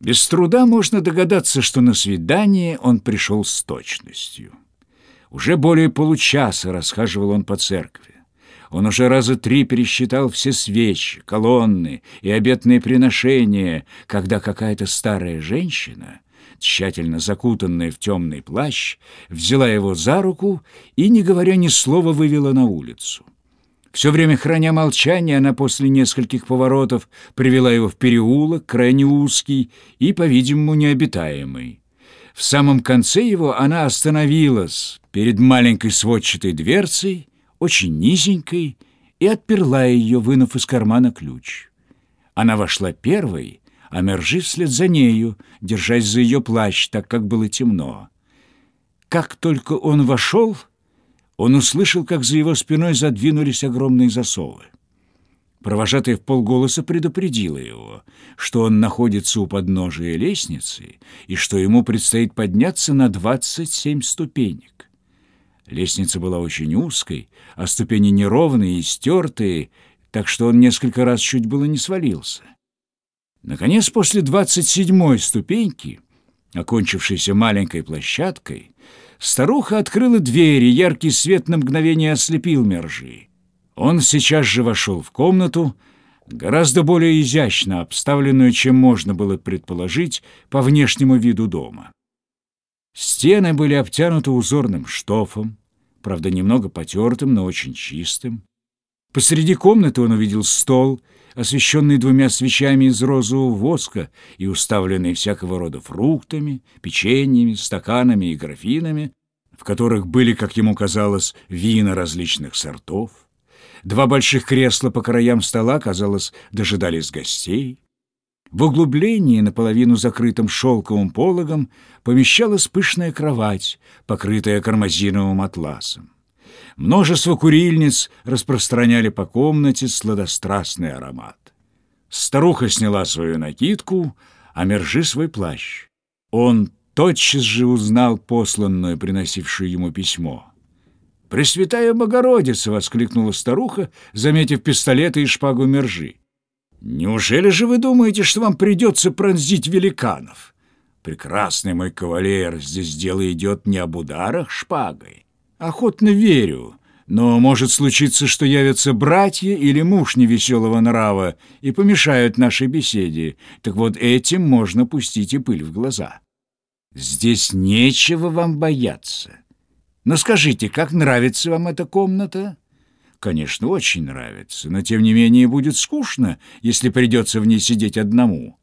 Без труда можно догадаться, что на свидание он пришел с точностью. Уже более получаса расхаживал он по церкви. Он уже раза три пересчитал все свечи, колонны и обетные приношения, когда какая-то старая женщина, тщательно закутанная в темный плащ, взяла его за руку и, не говоря ни слова, вывела на улицу. Все время храня молчание, она после нескольких поворотов привела его в переулок, крайне узкий и, по-видимому, необитаемый. В самом конце его она остановилась перед маленькой сводчатой дверцей, очень низенькой, и отперла ее, вынув из кармана ключ. Она вошла первой, а Мержи вслед за нею, держась за ее плащ, так как было темно. Как только он вошел, он услышал, как за его спиной задвинулись огромные засовы. Провожатый в полголоса предупредила его, что он находится у подножия лестницы и что ему предстоит подняться на двадцать семь ступенек. Лестница была очень узкой, а ступени неровные и стертые, так что он несколько раз чуть было не свалился. Наконец, после двадцать седьмой ступеньки, окончившейся маленькой площадкой, Старуха открыла дверь, и яркий свет на мгновение ослепил Мержи. Он сейчас же вошел в комнату, гораздо более изящно обставленную, чем можно было предположить по внешнему виду дома. Стены были обтянуты узорным штофом, правда, немного потертым, но очень чистым. Посреди комнаты он увидел стол, освещенный двумя свечами из розового воска и уставленный всякого рода фруктами, печеньями, стаканами и графинами, в которых были, как ему казалось, вина различных сортов. Два больших кресла по краям стола, казалось, дожидались гостей. В углублении, наполовину закрытым шелковым пологом, помещалась пышная кровать, покрытая кармазиновым атласом. Множество курильниц распространяли по комнате сладострастный аромат. Старуха сняла свою накидку, а Мержи свой плащ. Он тотчас же узнал посланную, приносившую ему письмо. «Пресвятая Богородица!» — воскликнула старуха, заметив пистолеты и шпагу Мержи. «Неужели же вы думаете, что вам придется пронзить великанов? Прекрасный мой кавалер, здесь дело идет не об ударах шпагой, Охотно верю, но может случиться, что явятся братья или муж невеселого нрава и помешают нашей беседе. Так вот этим можно пустить и пыль в глаза. Здесь нечего вам бояться. Но скажите, как нравится вам эта комната? Конечно, очень нравится, но тем не менее будет скучно, если придется в ней сидеть одному.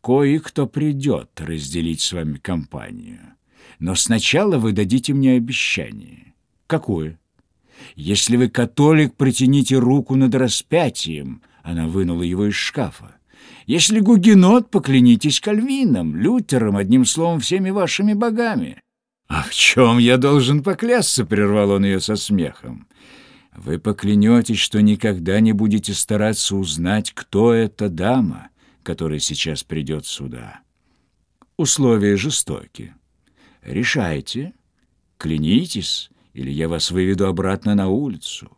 Кое-кто придет разделить с вами компанию. Но сначала вы дадите мне обещание. Какое? Если вы католик, протяните руку над распятием. Она вынула его из шкафа. Если гугенот, поклянитесь Кальвином, Лютером, одним словом, всеми вашими богами. «А в чем я должен поклясться?» — прервал он ее со смехом. «Вы поклянетесь, что никогда не будете стараться узнать, кто эта дама, которая сейчас придет сюда. Условия жестокие. Решайте, клянитесь, или я вас выведу обратно на улицу.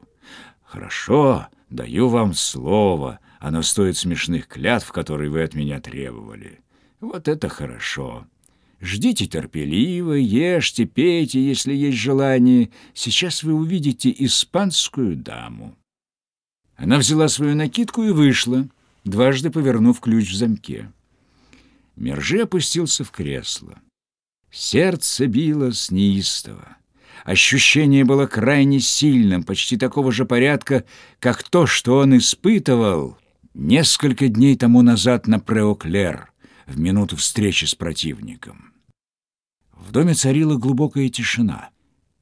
Хорошо, даю вам слово, оно стоит смешных клятв, которые вы от меня требовали. Вот это хорошо. Ждите терпеливо, ешьте, пейте, если есть желание. Сейчас вы увидите испанскую даму. Она взяла свою накидку и вышла, дважды повернув ключ в замке. Мержи опустился в кресло. Сердце билось неистово. Ощущение было крайне сильным, почти такого же порядка, как то, что он испытывал несколько дней тому назад на Преоклер, в минуту встречи с противником. В доме царила глубокая тишина.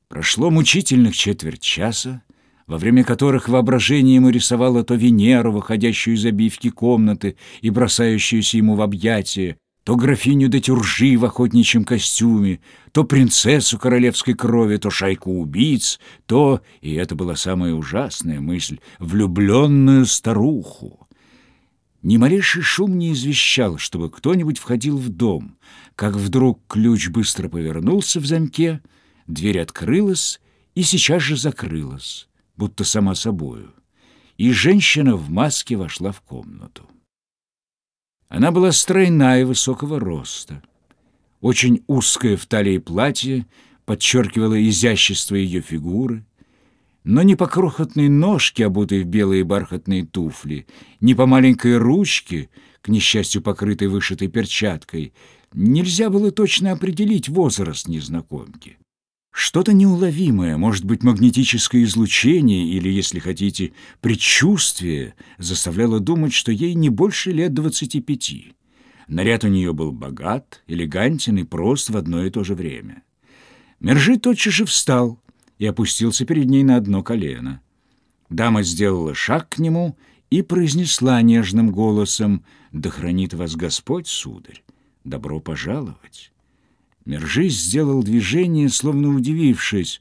Прошло мучительных четверть часа, во время которых воображение ему рисовало то Венеру, выходящую из обивки комнаты и бросающуюся ему в объятия, то графиню де Тюржи в охотничьем костюме, то принцессу королевской крови, то шайку убийц, то, и это была самая ужасная мысль, влюбленную старуху. Ни малейший шум не извещал, чтобы кто-нибудь входил в дом, как вдруг ключ быстро повернулся в замке, дверь открылась и сейчас же закрылась, будто сама собою, и женщина в маске вошла в комнату. Она была стройна и высокого роста. Очень узкое в талии платье подчеркивало изящество ее фигуры, но ни по крохотной ножке, обутой в белые бархатные туфли, ни по маленькой ручке, к несчастью покрытой вышитой перчаткой, нельзя было точно определить возраст незнакомки. Что-то неуловимое, может быть, магнетическое излучение или, если хотите, предчувствие, заставляло думать, что ей не больше лет двадцати пяти. Наряд у нее был богат, элегантен и прост в одно и то же время. Мержи тотчас же встал и опустился перед ней на одно колено. Дама сделала шаг к нему и произнесла нежным голосом «Да хранит вас Господь, сударь! Добро пожаловать!» Мержись сделал движение, словно удивившись.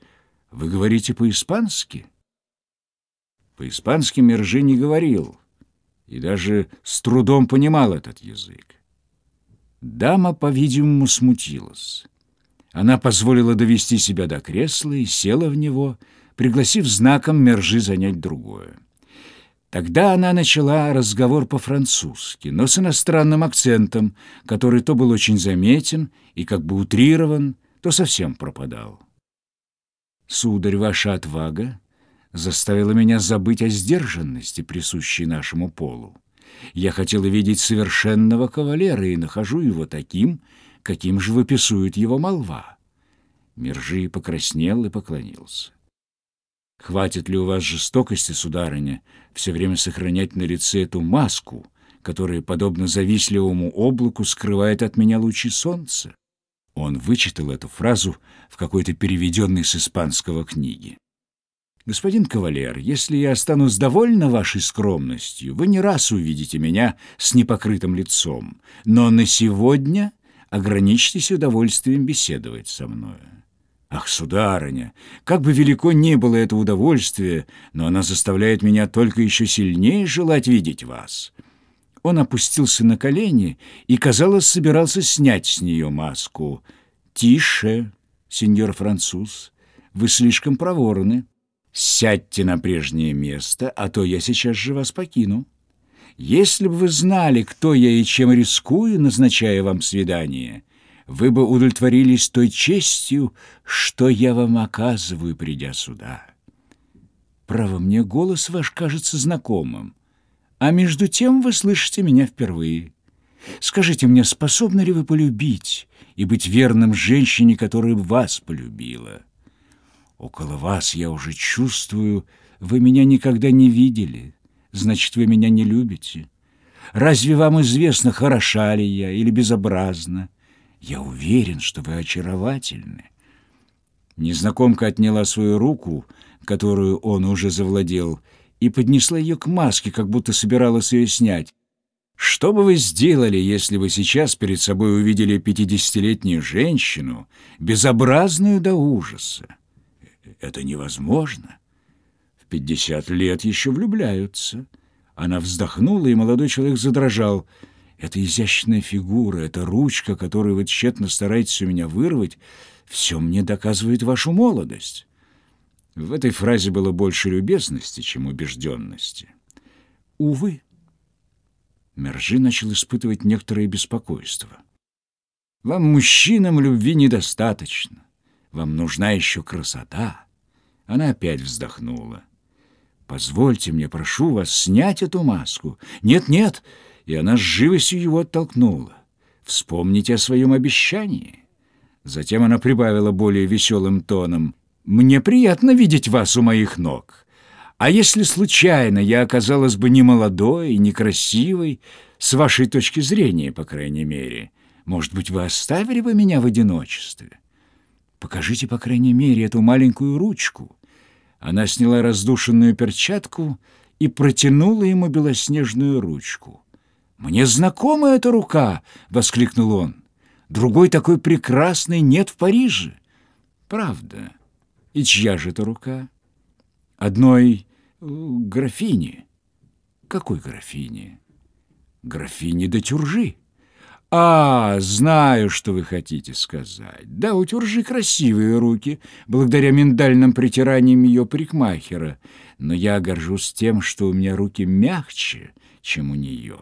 «Вы говорите по-испански?» По-испански Мержи не говорил и даже с трудом понимал этот язык. Дама, по-видимому, смутилась. Она позволила довести себя до кресла и села в него, пригласив знаком Мержи занять другое. Тогда она начала разговор по-французски, но с иностранным акцентом, который то был очень заметен и как бы утрирован, то совсем пропадал. «Сударь, ваша отвага заставила меня забыть о сдержанности, присущей нашему полу. Я хотела видеть совершенного кавалера и нахожу его таким, каким же выписует его молва». Мержи покраснел и поклонился. Хватит ли у вас жестокости, сударыня, все время сохранять на лице эту маску, которая, подобно завистливому облаку, скрывает от меня лучи солнца? Он вычитал эту фразу в какой-то переведенной с испанского книги. «Господин кавалер, если я останусь довольна вашей скромностью, вы не раз увидите меня с непокрытым лицом, но на сегодня ограничьтесь удовольствием беседовать со мною. Ах, сударыня, как бы велико ни было это удовольствие, но она заставляет меня только еще сильнее желать видеть вас. Он опустился на колени и, казалось, собирался снять с нее маску. «Тише, сеньор француз, вы слишком проворны. Сядьте на прежнее место, а то я сейчас же вас покину. Если бы вы знали, кто я и чем рискую, назначая вам свидание, вы бы удовлетворились той честью, что я вам оказываю, придя сюда. Право, мне голос ваш кажется знакомым, а между тем вы слышите меня впервые. Скажите мне, способны ли вы полюбить и быть верным женщине, которая вас полюбила? Около вас я уже чувствую, вы меня никогда не видели, значит, вы меня не любите. Разве вам известно, хороша ли я или безобразна? Я уверен, что вы очаровательны. Незнакомка отняла свою руку, которую он уже завладел, и поднесла ее к маске, как будто собиралась ее снять. Что бы вы сделали, если бы сейчас перед собой увидели пятидесятилетнюю женщину, безобразную до ужаса? Это невозможно. В пятьдесят лет еще влюбляются. Она вздохнула, и молодой человек задрожал — эта изящная фигура, эта ручка, которую вы тщетно стараетесь у меня вырвать, все мне доказывает вашу молодость. В этой фразе было больше любезности, чем убежденности. Увы, Мержи начал испытывать некоторое беспокойство. Вам, мужчинам, любви недостаточно. Вам нужна еще красота. Она опять вздохнула. Позвольте мне, прошу вас, снять эту маску. Нет-нет, и она с живостью его оттолкнула. «Вспомните о своем обещании». Затем она прибавила более веселым тоном. «Мне приятно видеть вас у моих ног. А если случайно я оказалась бы не молодой и некрасивой, с вашей точки зрения, по крайней мере, может быть, вы оставили бы меня в одиночестве? Покажите, по крайней мере, эту маленькую ручку». Она сняла раздушенную перчатку и протянула ему белоснежную ручку. «Мне знакома эта рука!» — воскликнул он. «Другой такой прекрасной нет в Париже!» «Правда. И чья же это рука?» «Одной э, графини». «Какой графини?» «Графини де Тюржи». «А, знаю, что вы хотите сказать. Да, у Тюржи красивые руки, благодаря миндальным притираниям ее парикмахера, но я горжусь тем, что у меня руки мягче, чем у нее».